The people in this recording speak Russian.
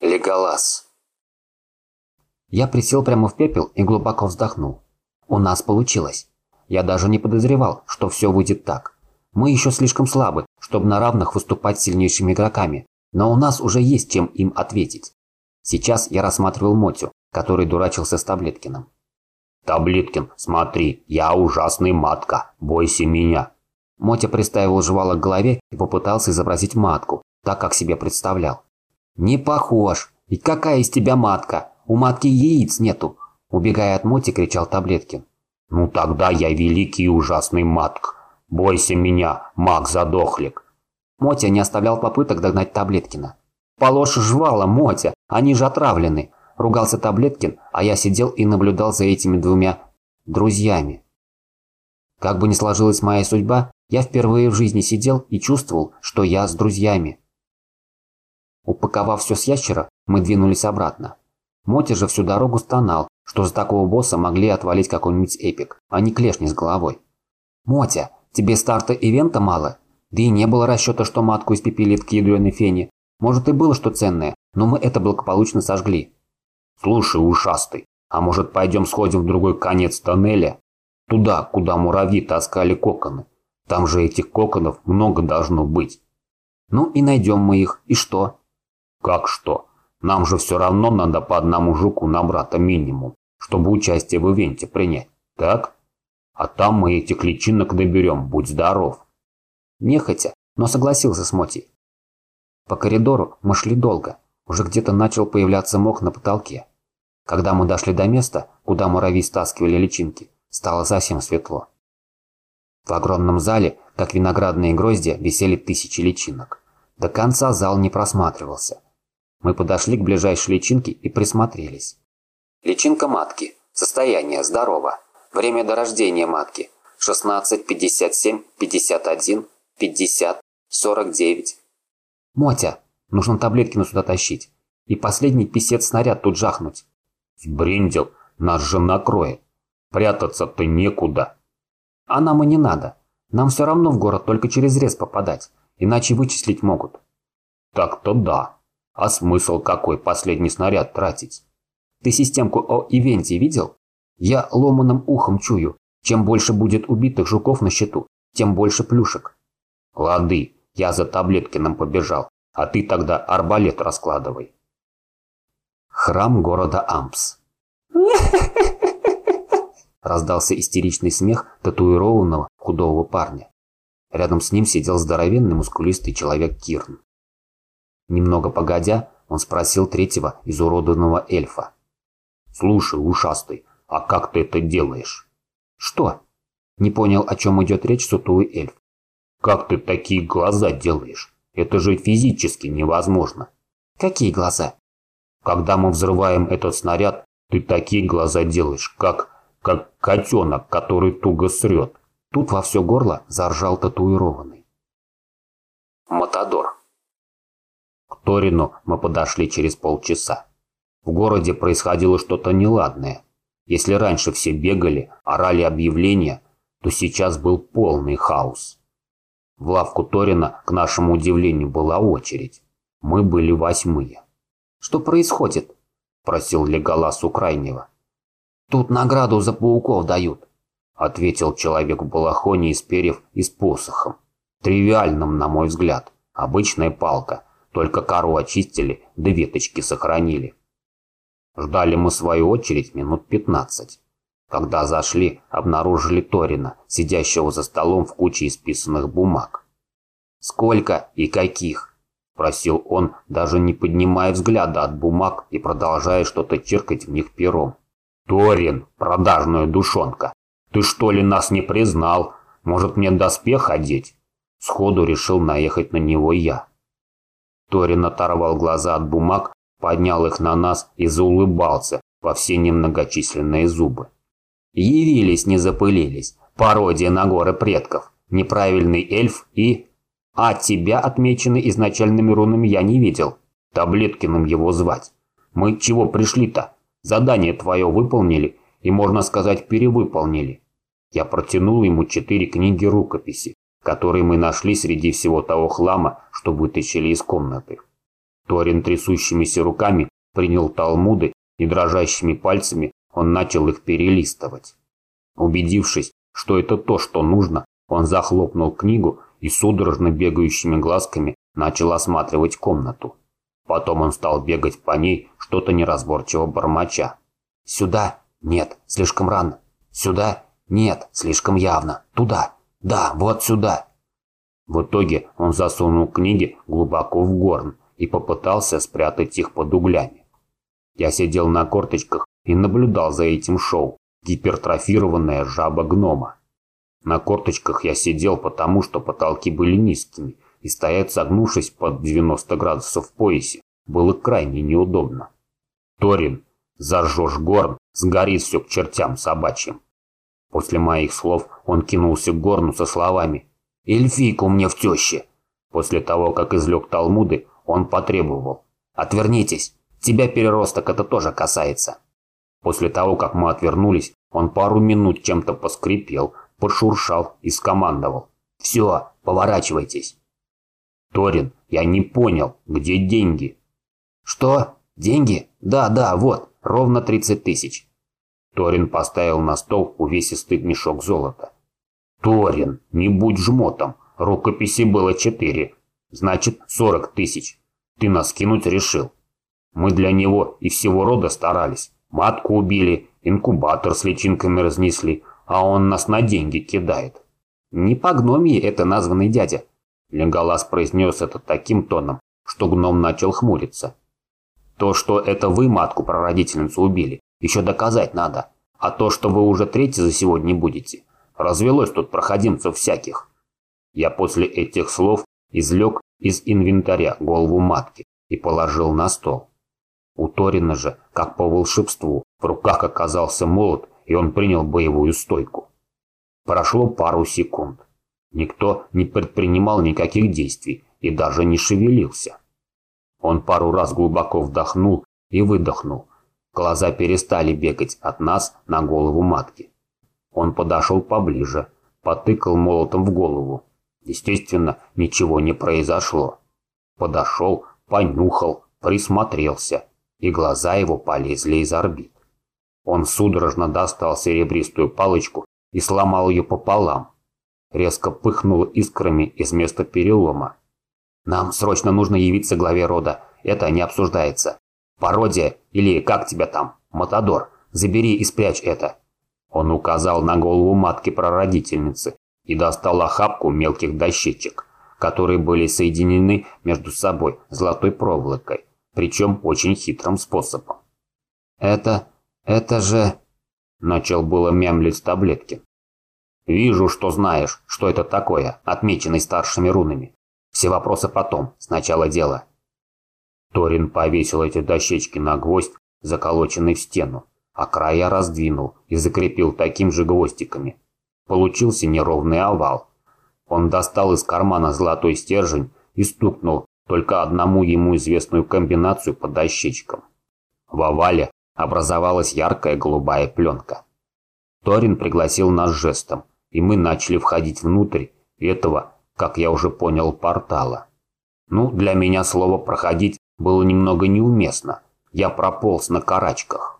Леголас. Я присел прямо в пепел и глубоко вздохнул. У нас получилось. Я даже не подозревал, что все выйдет так. Мы еще слишком слабы, чтобы на равных выступать с сильнейшими игроками, но у нас уже есть чем им ответить. Сейчас я рассматривал Мотю, который дурачился с Таблеткиным. «Таблеткин, смотри, я ужасный матка, бойся меня!» Мотя приставил жевало к голове и попытался изобразить матку, так как себе представлял. «Не похож! И какая из тебя матка? У матки яиц нету!» Убегая от Моти, кричал Таблеткин. «Ну тогда я великий и ужасный матк. Бойся меня, маг-задохлик!» Мотя не оставлял попыток догнать Таблеткина. «Положь жвала, Мотя, они же отравлены!» Ругался Таблеткин, а я сидел и наблюдал за этими двумя друзьями. Как бы ни сложилась моя судьба, я впервые в жизни сидел и чувствовал, что я с друзьями. Упаковав все с ящера, мы двинулись обратно. Мотя же всю дорогу стонал, что за такого босса могли отвалить какой-нибудь эпик, а не клешни с головой. «Мотя, тебе старта ивента мало? Да и не было расчета, что матку испепелит к ядреной фене. Может и было что ценное, но мы это благополучно сожгли». «Слушай, ушастый, а может пойдем сходим в другой конец тоннеля? Туда, куда муравьи таскали коконы. Там же этих коконов много должно быть». «Ну и найдем мы их, и что?» «Как что? Нам же все равно надо по одному жуку на брата минимум, чтобы участие в ивенте принять, так? А там мы этих личинок доберем, будь здоров». Нехотя, но согласился с Моти. По коридору мы шли долго, уже где-то начал появляться мох на потолке. Когда мы дошли до места, куда муравьи стаскивали личинки, стало совсем светло. В огромном зале, как виноградные гроздья, висели тысячи личинок. До конца зал не просматривался. Мы подошли к ближайшей личинке и присмотрелись. Личинка матки. Состояние здорово. Время до рождения матки. 16, 57, 51, 50, 49. Мотя, нужно таблетки сюда тащить. И последний писец-снаряд тут жахнуть. Сбрендил, нас же накроет. Прятаться-то некуда. А нам и не надо. Нам все равно в город только через рез попадать, иначе вычислить могут. Так-то да. А смысл какой последний снаряд тратить? Ты системку о ивенте видел? Я ломаным ухом чую. Чем больше будет убитых жуков на счету, тем больше плюшек. Лады, я за Таблеткиным побежал, а ты тогда арбалет раскладывай. Храм города Ампс. Раздался истеричный смех татуированного худого парня. Рядом с ним сидел здоровенный мускулистый человек Кирн. Немного погодя, он спросил третьего изуродованного эльфа. «Слушай, ушастый, а как ты это делаешь?» «Что?» Не понял, о чем идет речь сутулый эльф. «Как ты такие глаза делаешь? Это же физически невозможно». «Какие глаза?» «Когда мы взрываем этот снаряд, ты такие глаза делаешь, как... как котенок, который туго срет». Тут во все горло заржал татуированный. Матадор. Торину мы подошли через полчаса. В городе происходило что-то неладное. Если раньше все бегали, орали объявления, то сейчас был полный хаос. В лавку Торина, к нашему удивлению, была очередь. Мы были восьмые. «Что происходит?» – просил Леголас у крайнего. «Тут награду за пауков дают», – ответил человек в балахоне из перьев и с посохом. Тривиальным, на мой взгляд. Обычная палка – только кору очистили, да веточки сохранили. Ждали мы свою очередь минут пятнадцать. Когда зашли, обнаружили Торина, сидящего за столом в куче исписанных бумаг. «Сколько и каких?» – спросил он, даже не поднимая взгляда от бумаг и продолжая что-то чиркать в них пером. «Торин, продажная душонка, ты что ли нас не признал? Может мне доспех одеть?» Сходу решил наехать на него я. Торин оторвал глаза от бумаг, поднял их на нас и заулыбался во все немногочисленные зубы. Явились, не запылились. Пародия на горы предков. Неправильный эльф и... А тебя, отмеченный изначальными рунами, я не видел. Таблеткиным его звать. Мы чего пришли-то? Задание твое выполнили и, можно сказать, перевыполнили. Я протянул ему четыре книги рукописи который мы нашли среди всего того хлама, что вытащили из комнаты. Торин трясущимися руками принял талмуды и дрожащими пальцами он начал их перелистывать. Убедившись, что это то, что нужно, он захлопнул книгу и судорожно бегающими глазками начал осматривать комнату. Потом он стал бегать по ней, что-то неразборчиво бормоча. «Сюда? Нет, слишком рано. Сюда? Нет, слишком явно. Туда? Да, вот сюда!» В итоге он засунул книги глубоко в горн и попытался спрятать их под углями. Я сидел на корточках и наблюдал за этим шоу. Гипертрофированная жаба-гнома. На корточках я сидел потому, что потолки были низкими – и стоять согнувшись под 90 градусов в поясе было крайне неудобно. «Торин, зажжешь горн, сгорит все к чертям собачьим». После моих слов он кинулся к горну со словами «Эльфийку мне в теще». После того, как излег Талмуды, он потребовал «Отвернитесь, тебя переросток это тоже касается». После того, как мы отвернулись, он пару минут чем-то поскрипел, пошуршал и скомандовал «Все, поворачивайтесь». Торин, я не понял, где деньги? Что? Деньги? Да, да, вот, ровно 30 тысяч. Торин поставил на стол увесистый мешок золота. Торин, не будь жмотом, рукописи было четыре, значит 40 тысяч. Ты нас кинуть решил. Мы для него и всего рода старались. Матку убили, инкубатор с личинками разнесли, а он нас на деньги кидает. Не по гномии это названный дядя, Леголас произнес это таким тоном, что гном начал хмуриться. То, что это вы матку-прародительницу убили, еще доказать надо. А то, что вы уже третий за сегодня будете, развелось тут проходимцев всяких. Я после этих слов извлек из инвентаря голову матки и положил на стол. У Торина же, как по волшебству, в руках оказался молот, и он принял боевую стойку. Прошло пару секунд. Никто не предпринимал никаких действий и даже не шевелился. Он пару раз глубоко вдохнул и выдохнул. Глаза перестали бегать от нас на голову матки. Он подошел поближе, потыкал молотом в голову. Естественно, ничего не произошло. Подошел, понюхал, присмотрелся, и глаза его полезли из орбит. Он судорожно достал серебристую палочку и сломал ее пополам, резко пыхнуло искрами из места перелома. «Нам срочно нужно явиться главе рода. Это не обсуждается. Пародия или как тебя там? Матадор. Забери и спрячь это». Он указал на голову матки-прародительницы и достал охапку мелких дощечек, которые были соединены между собой золотой проволокой, причем очень хитрым способом. «Это... это же...» – начал было мямлить таблетки. Вижу, что знаешь, что это такое, отмеченный старшими рунами. Все вопросы потом, сначала дело. Торин повесил эти дощечки на гвоздь, заколоченный в стену, а края раздвинул и закрепил таким же гвоздиками. Получился неровный овал. Он достал из кармана золотой стержень и стукнул только одному ему известную комбинацию по дощечкам. В овале образовалась яркая голубая пленка. Торин пригласил нас жестом, и мы начали входить внутрь этого, как я уже понял, портала. Ну, для меня слово «проходить» было немного неуместно. Я прополз на карачках.